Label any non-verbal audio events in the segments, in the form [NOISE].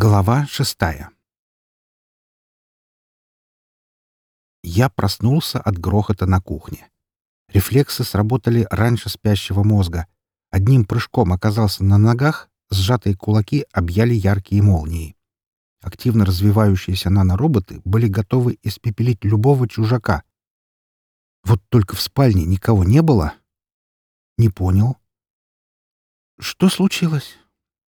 Глава шестая Я проснулся от грохота на кухне. Рефлексы сработали раньше спящего мозга. Одним прыжком оказался на ногах, сжатые кулаки объяли яркие молнии. Активно развивающиеся нанороботы были готовы испепелить любого чужака. Вот только в спальне никого не было. Не понял. Что случилось?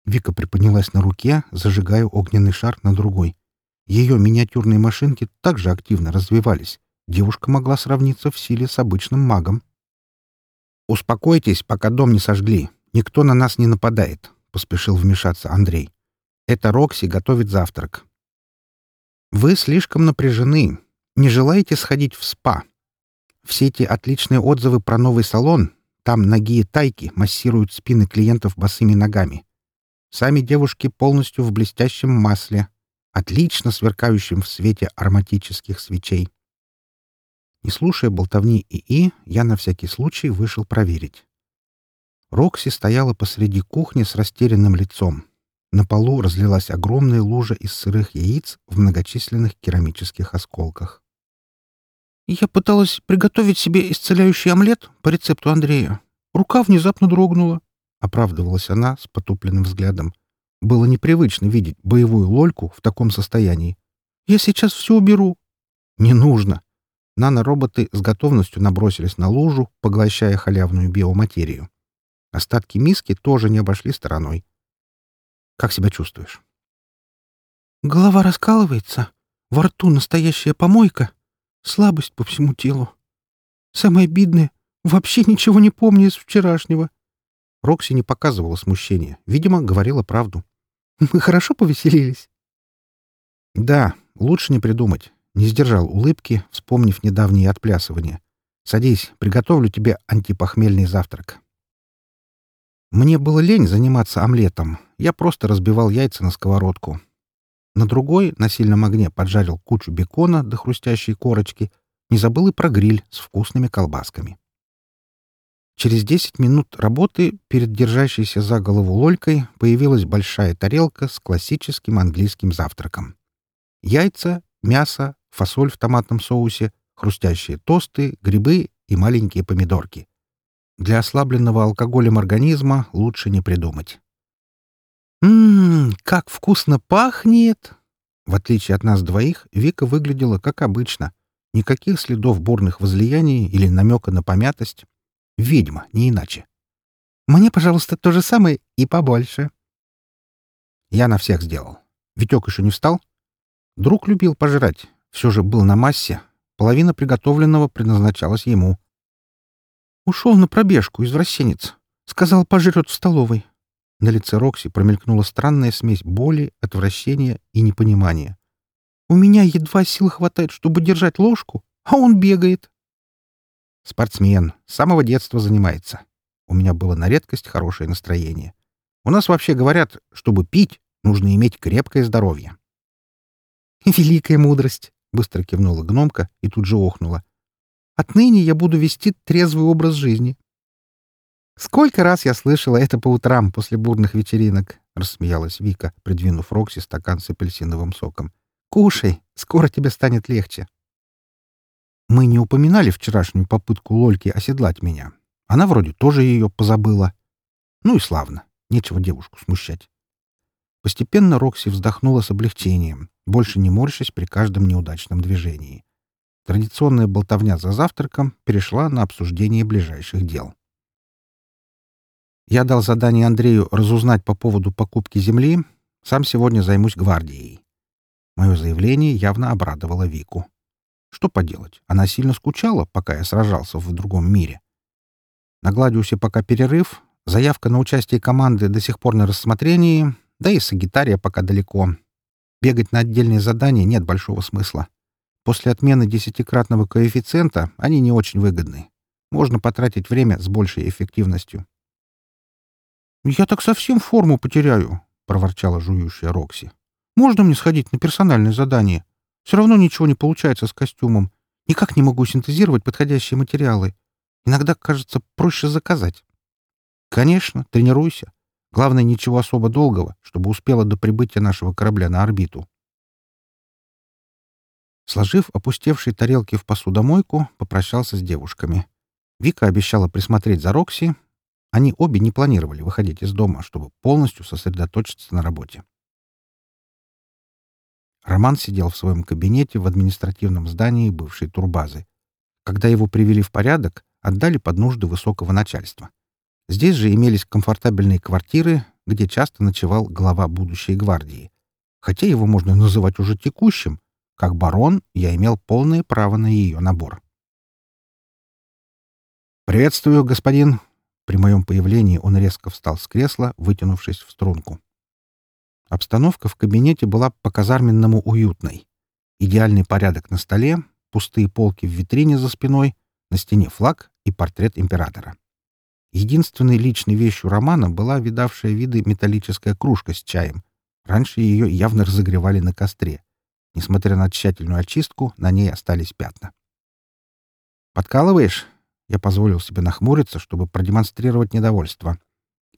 Вика приподнялась на руке, зажигая огненный шар на другой. Ее миниатюрные машинки также активно развивались. Девушка могла сравниться в силе с обычным магом. «Успокойтесь, пока дом не сожгли. Никто на нас не нападает», — поспешил вмешаться Андрей. «Это Рокси готовит завтрак». «Вы слишком напряжены. Не желаете сходить в спа? Все эти отличные отзывы про новый салон, там ноги и тайки массируют спины клиентов босыми ногами. Сами девушки полностью в блестящем масле, отлично сверкающем в свете ароматических свечей. Не слушая болтовни ИИ, я на всякий случай вышел проверить. Рокси стояла посреди кухни с растерянным лицом. На полу разлилась огромная лужа из сырых яиц в многочисленных керамических осколках. «Я пыталась приготовить себе исцеляющий омлет по рецепту Андрея. Рука внезапно дрогнула. — оправдывалась она с потупленным взглядом. Было непривычно видеть боевую лольку в таком состоянии. «Я сейчас все уберу». «Не нужно». Нанороботы с готовностью набросились на лужу, поглощая халявную биоматерию. Остатки миски тоже не обошли стороной. «Как себя чувствуешь?» «Голова раскалывается, во рту настоящая помойка, слабость по всему телу. Самое обидное — вообще ничего не помню из вчерашнего. Рокси не показывала смущения. Видимо, говорила правду. [LAUGHS] «Мы хорошо повеселились?» «Да, лучше не придумать». Не сдержал улыбки, вспомнив недавние отплясывания. «Садись, приготовлю тебе антипохмельный завтрак». Мне было лень заниматься омлетом. Я просто разбивал яйца на сковородку. На другой, на сильном огне, поджарил кучу бекона до хрустящей корочки. Не забыл и про гриль с вкусными колбасками. Через десять минут работы перед держащейся за голову лолькой появилась большая тарелка с классическим английским завтраком. Яйца, мясо, фасоль в томатном соусе, хрустящие тосты, грибы и маленькие помидорки. Для ослабленного алкоголем организма лучше не придумать. «Ммм, как вкусно пахнет!» В отличие от нас двоих, Вика выглядела как обычно. Никаких следов бурных возлияний или намека на помятость. Ведьма, не иначе. Мне, пожалуйста, то же самое и побольше. Я на всех сделал. Витек еще не встал? Друг любил пожрать. Все же был на массе. Половина приготовленного предназначалась ему. Ушел на пробежку, извращенец. Сказал, пожрет в столовой. На лице Рокси промелькнула странная смесь боли, отвращения и непонимания. «У меня едва сил хватает, чтобы держать ложку, а он бегает. Спортсмен. С самого детства занимается. У меня было на редкость хорошее настроение. У нас вообще говорят, чтобы пить, нужно иметь крепкое здоровье. [LAUGHS] «Великая мудрость!» — быстро кивнула гномка и тут же охнула. «Отныне я буду вести трезвый образ жизни». «Сколько раз я слышала это по утрам после бурных вечеринок!» — рассмеялась Вика, придвинув Рокси стакан с апельсиновым соком. «Кушай, скоро тебе станет легче». Мы не упоминали вчерашнюю попытку Лольки оседлать меня. Она вроде тоже ее позабыла. Ну и славно. Нечего девушку смущать. Постепенно Рокси вздохнула с облегчением, больше не морщась при каждом неудачном движении. Традиционная болтовня за завтраком перешла на обсуждение ближайших дел. Я дал задание Андрею разузнать по поводу покупки земли. Сам сегодня займусь гвардией. Мое заявление явно обрадовало Вику. Что поделать, она сильно скучала, пока я сражался в другом мире. На Гладиусе пока перерыв, заявка на участие команды до сих пор на рассмотрении, да и Сагитария пока далеко. Бегать на отдельные задания нет большого смысла. После отмены десятикратного коэффициента они не очень выгодны. Можно потратить время с большей эффективностью. «Я так совсем форму потеряю», — проворчала жующая Рокси. «Можно мне сходить на персональное задание? Все равно ничего не получается с костюмом. Никак не могу синтезировать подходящие материалы. Иногда, кажется, проще заказать. Конечно, тренируйся. Главное, ничего особо долгого, чтобы успело до прибытия нашего корабля на орбиту. Сложив опустевшие тарелки в посудомойку, попрощался с девушками. Вика обещала присмотреть за Рокси. Они обе не планировали выходить из дома, чтобы полностью сосредоточиться на работе. Роман сидел в своем кабинете в административном здании бывшей турбазы. Когда его привели в порядок, отдали под нужды высокого начальства. Здесь же имелись комфортабельные квартиры, где часто ночевал глава будущей гвардии. Хотя его можно называть уже текущим, как барон я имел полное право на ее набор. «Приветствую, господин!» При моем появлении он резко встал с кресла, вытянувшись в струнку. Обстановка в кабинете была по-казарменному уютной. Идеальный порядок на столе, пустые полки в витрине за спиной, на стене флаг и портрет императора. Единственной личной вещью Романа была видавшая виды металлическая кружка с чаем. Раньше ее явно разогревали на костре. Несмотря на тщательную очистку, на ней остались пятна. «Подкалываешь?» Я позволил себе нахмуриться, чтобы продемонстрировать недовольство.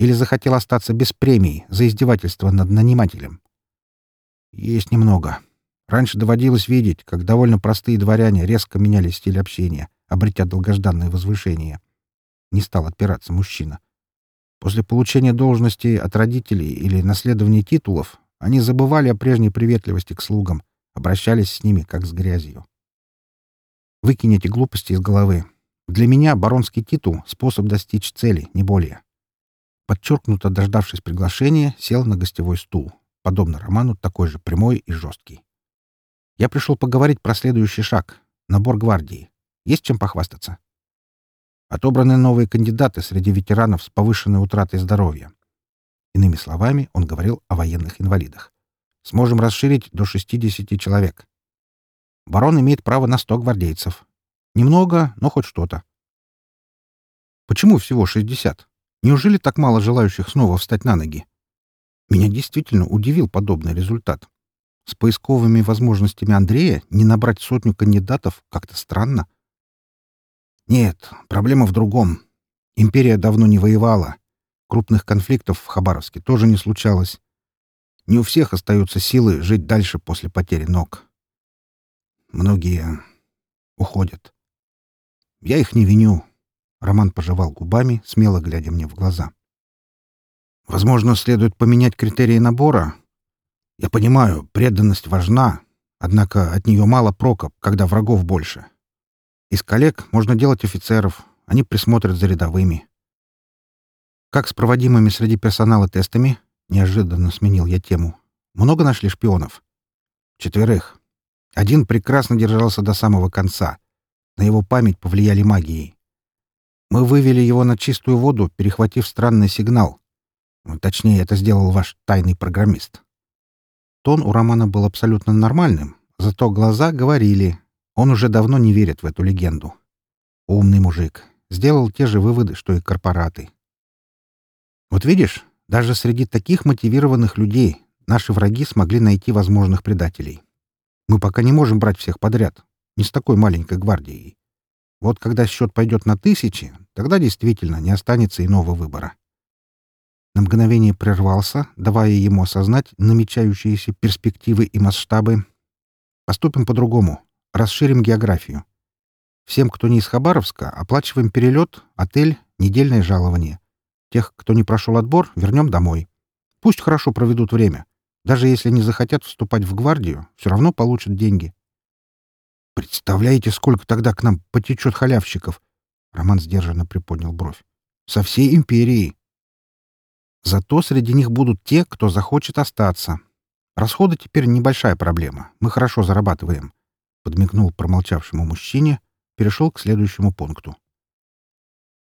Или захотел остаться без премии за издевательство над нанимателем? Есть немного. Раньше доводилось видеть, как довольно простые дворяне резко меняли стиль общения, обретя долгожданное возвышение. Не стал отпираться мужчина. После получения должности от родителей или наследования титулов они забывали о прежней приветливости к слугам, обращались с ними, как с грязью. Выкинь эти глупости из головы. Для меня баронский титул — способ достичь цели, не более. Подчеркнуто дождавшись приглашения, сел на гостевой стул, подобно роману такой же прямой и жесткий. Я пришел поговорить про следующий шаг — набор гвардии. Есть чем похвастаться? Отобраны новые кандидаты среди ветеранов с повышенной утратой здоровья. Иными словами, он говорил о военных инвалидах. Сможем расширить до 60 человек. Барон имеет право на 100 гвардейцев. Немного, но хоть что-то. Почему всего 60? Неужели так мало желающих снова встать на ноги? Меня действительно удивил подобный результат. С поисковыми возможностями Андрея не набрать сотню кандидатов как-то странно. Нет, проблема в другом. Империя давно не воевала. Крупных конфликтов в Хабаровске тоже не случалось. Не у всех остаются силы жить дальше после потери ног. Многие уходят. Я их не виню. Роман пожевал губами, смело глядя мне в глаза. Возможно, следует поменять критерии набора. Я понимаю, преданность важна, однако от нее мало прока, когда врагов больше. Из коллег можно делать офицеров, они присмотрят за рядовыми. Как с проводимыми среди персонала тестами? Неожиданно сменил я тему. Много нашли шпионов? Четверых. Один прекрасно держался до самого конца. На его память повлияли магией. Мы вывели его на чистую воду, перехватив странный сигнал. Ну, точнее, это сделал ваш тайный программист. Тон у Романа был абсолютно нормальным, зато глаза говорили. Он уже давно не верит в эту легенду. Умный мужик. Сделал те же выводы, что и корпораты. Вот видишь, даже среди таких мотивированных людей наши враги смогли найти возможных предателей. Мы пока не можем брать всех подряд. Не с такой маленькой гвардией. Вот когда счет пойдет на тысячи, тогда действительно не останется иного выбора. На мгновение прервался, давая ему осознать намечающиеся перспективы и масштабы. Поступим по-другому. Расширим географию. Всем, кто не из Хабаровска, оплачиваем перелет, отель, недельное жалование. Тех, кто не прошел отбор, вернем домой. Пусть хорошо проведут время. Даже если не захотят вступать в гвардию, все равно получат деньги. Представляете, сколько тогда к нам потечет халявщиков? Роман сдержанно приподнял бровь. Со всей империи. Зато среди них будут те, кто захочет остаться. Расходы теперь небольшая проблема. Мы хорошо зарабатываем. Подмигнул промолчавшему мужчине, перешел к следующему пункту.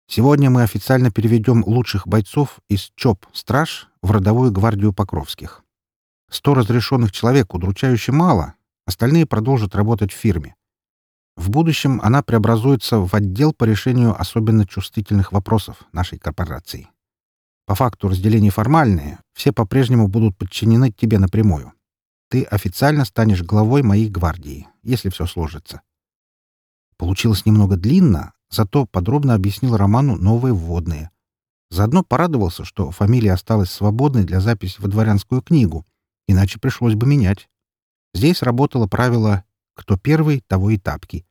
Сегодня мы официально переведем лучших бойцов из ЧОП «Страж» в родовую гвардию Покровских. Сто разрешенных человек удручающе мало, остальные продолжат работать в фирме. В будущем она преобразуется в отдел по решению особенно чувствительных вопросов нашей корпорации. По факту разделения формальные, все по-прежнему будут подчинены тебе напрямую. Ты официально станешь главой моей гвардии, если все сложится. Получилось немного длинно, зато подробно объяснил Роману новые вводные. Заодно порадовался, что фамилия осталась свободной для записи во дворянскую книгу, иначе пришлось бы менять. Здесь работало правило «кто первый, того и тапки».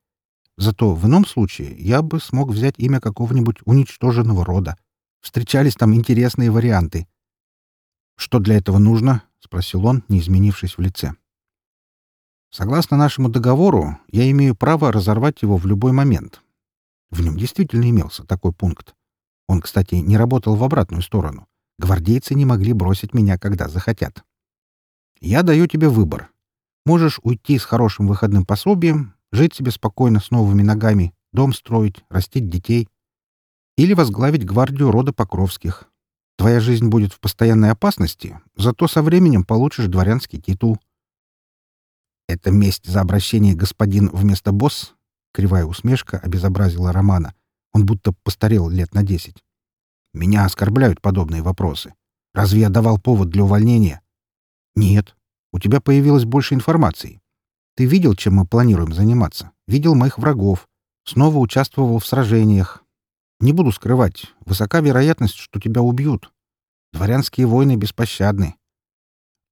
Зато в ином случае я бы смог взять имя какого-нибудь уничтоженного рода. Встречались там интересные варианты. «Что для этого нужно?» — спросил он, не изменившись в лице. «Согласно нашему договору, я имею право разорвать его в любой момент». В нем действительно имелся такой пункт. Он, кстати, не работал в обратную сторону. Гвардейцы не могли бросить меня, когда захотят. «Я даю тебе выбор. Можешь уйти с хорошим выходным пособием, жить себе спокойно с новыми ногами, дом строить, растить детей. Или возглавить гвардию рода Покровских. Твоя жизнь будет в постоянной опасности, зато со временем получишь дворянский титул. «Это месть за обращение господин вместо босс?» Кривая усмешка обезобразила Романа. Он будто постарел лет на десять. «Меня оскорбляют подобные вопросы. Разве я давал повод для увольнения?» «Нет. У тебя появилось больше информации. Ты видел, чем мы планируем заниматься? Видел моих врагов. Снова участвовал в сражениях. Не буду скрывать, высока вероятность, что тебя убьют. Дворянские войны беспощадны.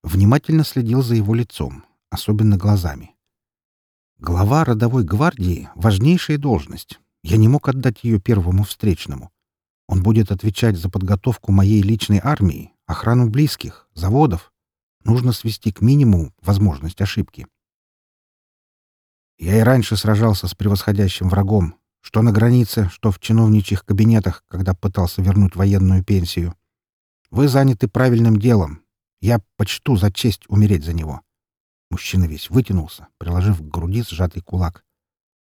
Внимательно следил за его лицом, особенно глазами. Глава родовой гвардии — важнейшая должность. Я не мог отдать ее первому встречному. Он будет отвечать за подготовку моей личной армии, охрану близких, заводов, Нужно свести к минимуму возможность ошибки. Я и раньше сражался с превосходящим врагом, что на границе, что в чиновничьих кабинетах, когда пытался вернуть военную пенсию. Вы заняты правильным делом. Я почту за честь умереть за него. Мужчина весь вытянулся, приложив к груди сжатый кулак.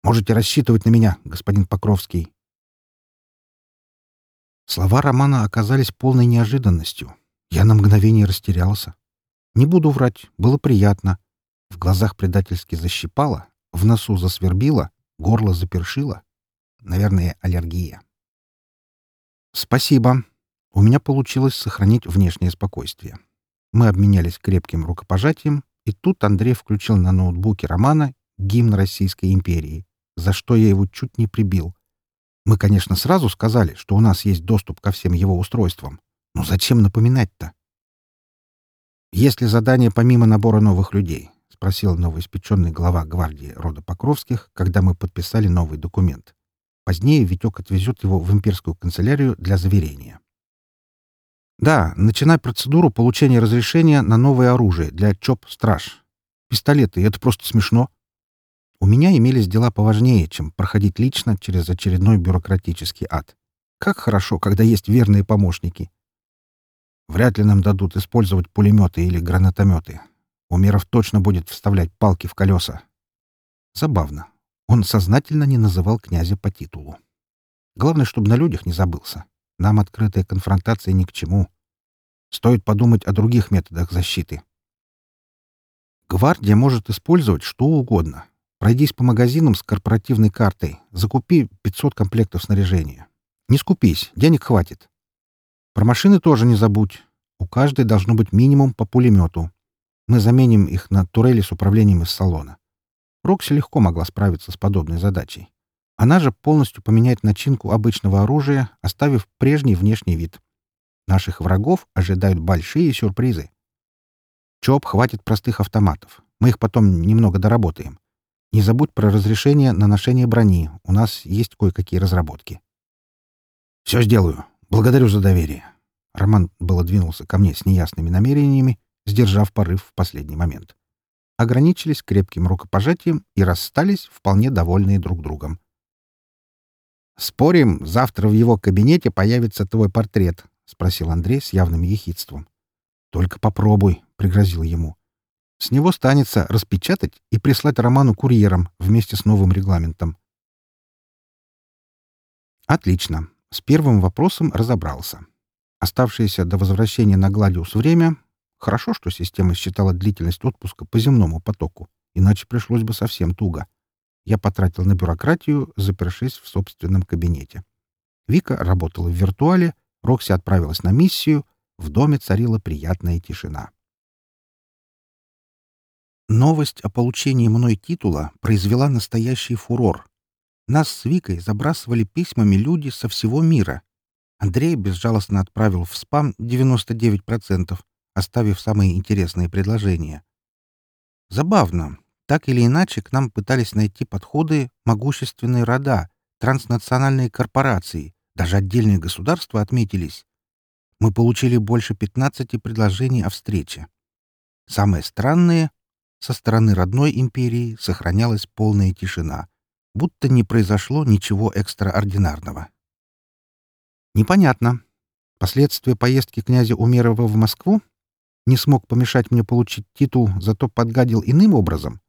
Можете рассчитывать на меня, господин Покровский. Слова Романа оказались полной неожиданностью. Я на мгновение растерялся. Не буду врать, было приятно. В глазах предательски защипало, в носу засвербило, горло запершило. Наверное, аллергия. «Спасибо. У меня получилось сохранить внешнее спокойствие. Мы обменялись крепким рукопожатием, и тут Андрей включил на ноутбуке Романа гимн Российской империи, за что я его чуть не прибил. Мы, конечно, сразу сказали, что у нас есть доступ ко всем его устройствам. Но зачем напоминать-то? «Есть ли задание помимо набора новых людей?» — спросил новоиспеченный глава гвардии рода Покровских, когда мы подписали новый документ. Позднее Витек отвезет его в имперскую канцелярию для заверения. «Да, начинай процедуру получения разрешения на новое оружие для ЧОП-страж. Пистолеты — это просто смешно. У меня имелись дела поважнее, чем проходить лично через очередной бюрократический ад. Как хорошо, когда есть верные помощники. Вряд ли нам дадут использовать пулеметы или гранатометы. Умеров точно будет вставлять палки в колеса. Забавно. Он сознательно не называл князя по титулу. Главное, чтобы на людях не забылся. Нам открытая конфронтация ни к чему. Стоит подумать о других методах защиты. Гвардия может использовать что угодно. Пройдись по магазинам с корпоративной картой, закупи 500 комплектов снаряжения. Не скупись, денег хватит. Про машины тоже не забудь. У каждой должно быть минимум по пулемету. Мы заменим их на турели с управлением из салона. Рокси легко могла справиться с подобной задачей. Она же полностью поменяет начинку обычного оружия, оставив прежний внешний вид. Наших врагов ожидают большие сюрпризы. ЧОП хватит простых автоматов. Мы их потом немного доработаем. Не забудь про разрешение на ношение брони. У нас есть кое-какие разработки. «Все сделаю», «Благодарю за доверие». Роман было двинулся ко мне с неясными намерениями, сдержав порыв в последний момент. Ограничились крепким рукопожатием и расстались, вполне довольные друг другом. «Спорим, завтра в его кабинете появится твой портрет?» — спросил Андрей с явным ехидством. «Только попробуй», — пригрозил ему. «С него станется распечатать и прислать Роману курьером вместе с новым регламентом». «Отлично. С первым вопросом разобрался. Оставшееся до возвращения на Гладиус время Хорошо, что система считала длительность отпуска по земному потоку, иначе пришлось бы совсем туго. Я потратил на бюрократию, запершись в собственном кабинете. Вика работала в виртуале, Рокси отправилась на миссию, в доме царила приятная тишина. Новость о получении мной титула произвела настоящий фурор. Нас с Викой забрасывали письмами люди со всего мира. Андрей безжалостно отправил в спам 99%, оставив самые интересные предложения. Забавно. Так или иначе, к нам пытались найти подходы могущественные рода, транснациональные корпорации, даже отдельные государства отметились. Мы получили больше 15 предложений о встрече. Самое странное — со стороны родной империи сохранялась полная тишина, будто не произошло ничего экстраординарного. Непонятно. Последствия поездки князя Умерова в Москву? Не смог помешать мне получить титул, зато подгадил иным образом?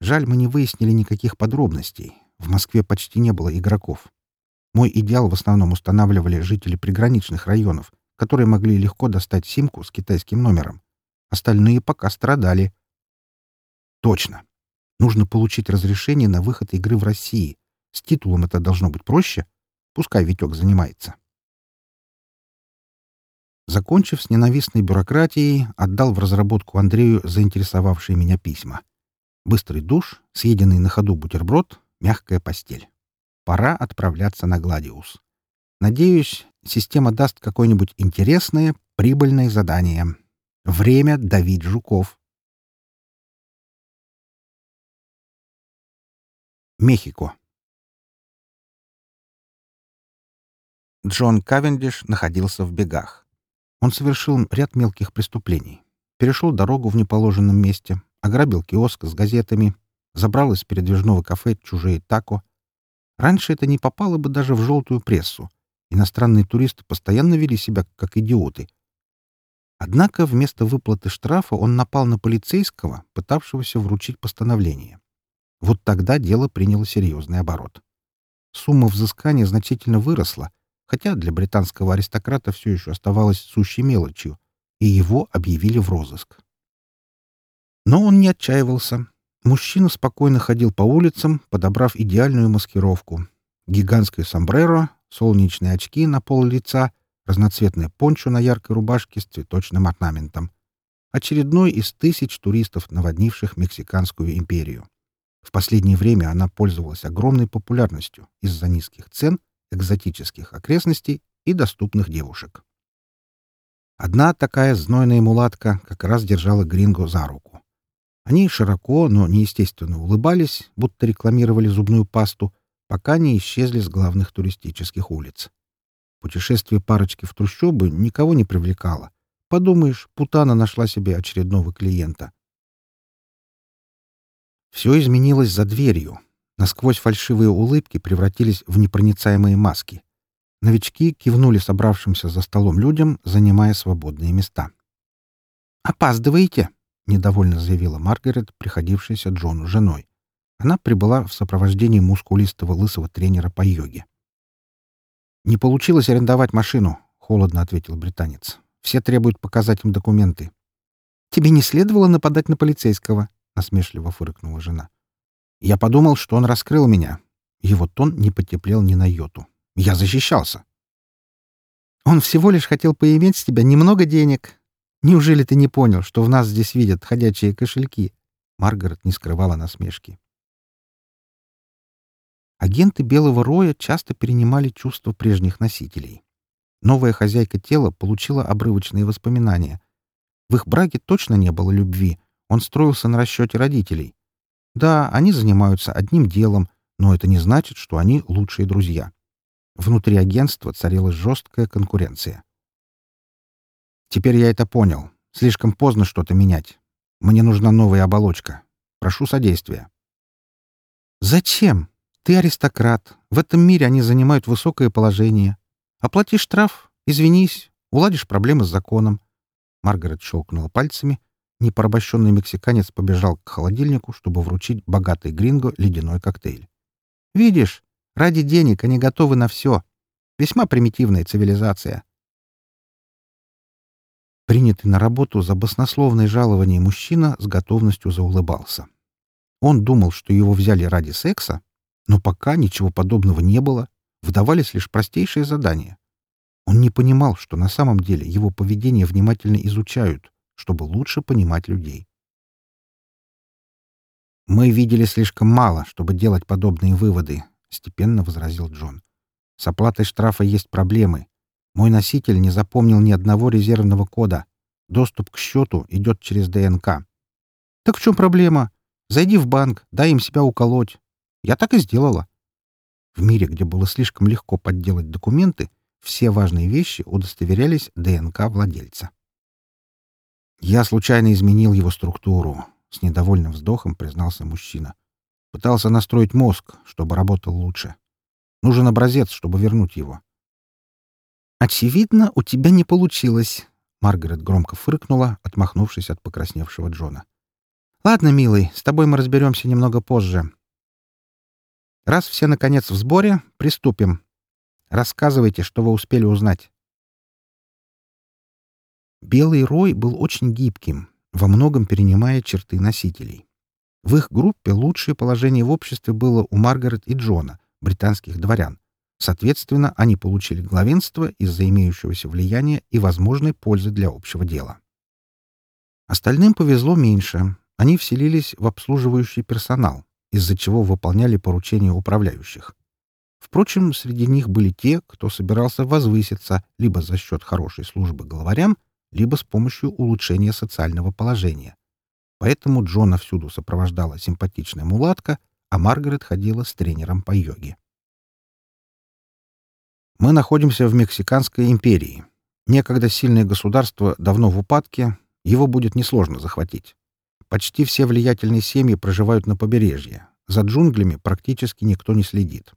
Жаль, мы не выяснили никаких подробностей. В Москве почти не было игроков. Мой идеал в основном устанавливали жители приграничных районов, которые могли легко достать симку с китайским номером. Остальные пока страдали. Точно. Нужно получить разрешение на выход игры в России. С титулом это должно быть проще — Пускай Витек занимается. Закончив с ненавистной бюрократией, отдал в разработку Андрею заинтересовавшие меня письма. Быстрый душ, съеденный на ходу бутерброд, мягкая постель. Пора отправляться на Гладиус. Надеюсь, система даст какое-нибудь интересное, прибыльное задание. Время давить жуков. Мехико. Джон Кавендиш находился в бегах. Он совершил ряд мелких преступлений. Перешел дорогу в неположенном месте, ограбил киоск с газетами, забрал из передвижного кафе чужие тако. Раньше это не попало бы даже в желтую прессу. Иностранные туристы постоянно вели себя как идиоты. Однако вместо выплаты штрафа он напал на полицейского, пытавшегося вручить постановление. Вот тогда дело приняло серьезный оборот. Сумма взыскания значительно выросла — хотя для британского аристократа все еще оставалось сущей мелочью, и его объявили в розыск. Но он не отчаивался. Мужчина спокойно ходил по улицам, подобрав идеальную маскировку. Гигантское сомбреро, солнечные очки на пол лица, разноцветное пончо на яркой рубашке с цветочным орнаментом. Очередной из тысяч туристов, наводнивших Мексиканскую империю. В последнее время она пользовалась огромной популярностью из-за низких цен экзотических окрестностей и доступных девушек. Одна такая знойная мулатка как раз держала Гринго за руку. Они широко, но неестественно улыбались, будто рекламировали зубную пасту, пока не исчезли с главных туристических улиц. Путешествие парочки в трущобы никого не привлекало. Подумаешь, Путана нашла себе очередного клиента. Все изменилось за дверью, Насквозь фальшивые улыбки превратились в непроницаемые маски. Новички кивнули собравшимся за столом людям, занимая свободные места. «Опаздываете!» — недовольно заявила Маргарет, приходившаяся Джону женой. Она прибыла в сопровождении мускулистого лысого тренера по йоге. «Не получилось арендовать машину», — холодно ответил британец. «Все требуют показать им документы». «Тебе не следовало нападать на полицейского», — насмешливо фыркнула жена. Я подумал, что он раскрыл меня. Его тон не потеплел ни на йоту. Я защищался. Он всего лишь хотел поиметь с тебя немного денег. Неужели ты не понял, что в нас здесь видят ходячие кошельки? Маргарет не скрывала насмешки. Агенты Белого Роя часто перенимали чувства прежних носителей. Новая хозяйка тела получила обрывочные воспоминания. В их браке точно не было любви. Он строился на расчете родителей. Да, они занимаются одним делом, но это не значит, что они лучшие друзья. Внутри агентства царила жесткая конкуренция. Теперь я это понял. Слишком поздно что-то менять. Мне нужна новая оболочка. Прошу содействия. Зачем? Ты аристократ. В этом мире они занимают высокое положение. Оплати штраф, извинись, уладишь проблемы с законом. Маргарет щелкнула пальцами, непорабощенный мексиканец побежал к холодильнику, чтобы вручить богатой гринго ледяной коктейль. «Видишь, ради денег они готовы на все. Весьма примитивная цивилизация». Принятый на работу за баснословное жалование мужчина с готовностью заулыбался. Он думал, что его взяли ради секса, но пока ничего подобного не было, выдавались лишь простейшие задания. Он не понимал, что на самом деле его поведение внимательно изучают, чтобы лучше понимать людей. «Мы видели слишком мало, чтобы делать подобные выводы», — степенно возразил Джон. С оплатой штрафа есть проблемы. Мой носитель не запомнил ни одного резервного кода. Доступ к счету идет через ДНК. Так в чем проблема? Зайди в банк, дай им себя уколоть. Я так и сделала. В мире, где было слишком легко подделать документы, все важные вещи удостоверялись ДНК владельца. Я случайно изменил его структуру, с недовольным вздохом признался мужчина. Пытался настроить мозг, чтобы работал лучше. Нужен образец, чтобы вернуть его. «Очевидно, у тебя не получилось», — Маргарет громко фыркнула, отмахнувшись от покрасневшего Джона. «Ладно, милый, с тобой мы разберемся немного позже. Раз все, наконец, в сборе, приступим. Рассказывайте, что вы успели узнать». Белый рой был очень гибким, во многом перенимая черты носителей. В их группе лучшее положение в обществе было у Маргарет и Джона, британских дворян. Соответственно, они получили главенство из-за имеющегося влияния и возможной пользы для общего дела. Остальным повезло меньше. Они вселились в обслуживающий персонал, из-за чего выполняли поручения управляющих. Впрочем, среди них были те, кто собирался возвыситься либо за счет хорошей службы главарям, либо с помощью улучшения социального положения. Поэтому Джона всюду сопровождала симпатичная мулатка, а Маргарет ходила с тренером по йоге. Мы находимся в Мексиканской империи. Некогда сильное государство давно в упадке, его будет несложно захватить. Почти все влиятельные семьи проживают на побережье. За джунглями практически никто не следит.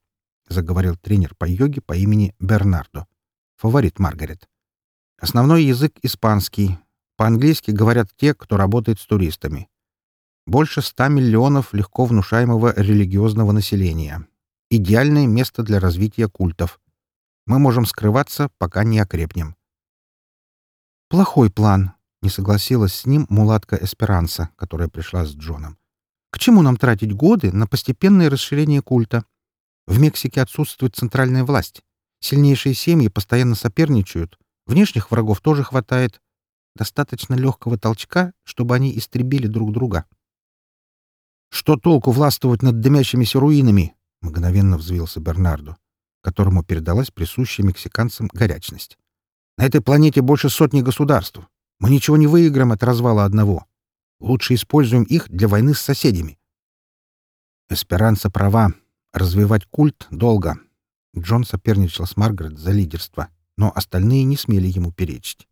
Заговорил тренер по йоге по имени Бернардо. Фаворит Маргарет. Основной язык — испанский. По-английски говорят те, кто работает с туристами. Больше ста миллионов легко внушаемого религиозного населения. Идеальное место для развития культов. Мы можем скрываться, пока не окрепнем. «Плохой план», — не согласилась с ним мулатка Эсперанса, которая пришла с Джоном. «К чему нам тратить годы на постепенное расширение культа? В Мексике отсутствует центральная власть. Сильнейшие семьи постоянно соперничают. Внешних врагов тоже хватает. Достаточно легкого толчка, чтобы они истребили друг друга». «Что толку властвовать над дымящимися руинами?» — мгновенно взвился Бернардо которому передалась присущая мексиканцам горячность. «На этой планете больше сотни государств. Мы ничего не выиграем от развала одного. Лучше используем их для войны с соседями». Эсперанца права. Развивать культ долго. Джон соперничал с Маргарет за лидерство, но остальные не смели ему перечить.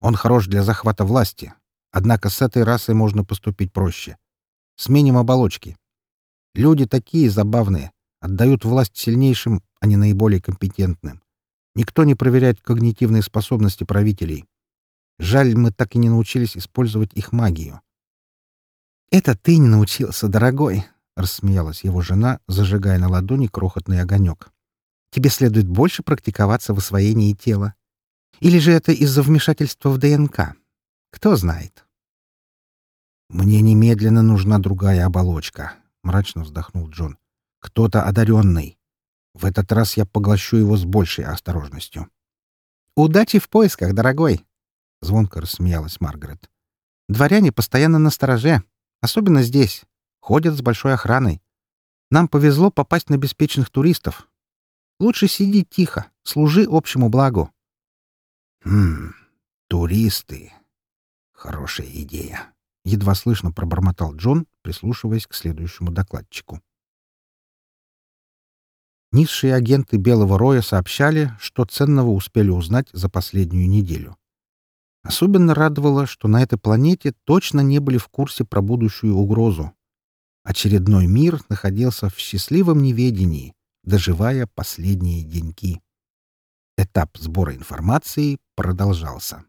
Он хорош для захвата власти, однако с этой расой можно поступить проще. Сменим оболочки. Люди такие забавные, отдают власть сильнейшим, а не наиболее компетентным. Никто не проверяет когнитивные способности правителей. Жаль, мы так и не научились использовать их магию. «Это ты не научился, дорогой!» — рассмеялась его жена, зажигая на ладони крохотный огонек. «Тебе следует больше практиковаться в освоении тела. Или же это из-за вмешательства в ДНК? Кто знает?» «Мне немедленно нужна другая оболочка», — мрачно вздохнул Джон. «Кто-то одаренный. В этот раз я поглощу его с большей осторожностью. «Удачи в поисках, дорогой!» — звонко рассмеялась Маргарет. «Дворяне постоянно на стороже, особенно здесь. Ходят с большой охраной. Нам повезло попасть на беспечных туристов. Лучше сиди тихо, служи общему благу». «Хм, туристы. Хорошая идея», — едва слышно пробормотал Джон, прислушиваясь к следующему докладчику. Низшие агенты Белого Роя сообщали, что ценного успели узнать за последнюю неделю. Особенно радовало, что на этой планете точно не были в курсе про будущую угрозу. Очередной мир находился в счастливом неведении, доживая последние деньки. Этап сбора информации продолжался.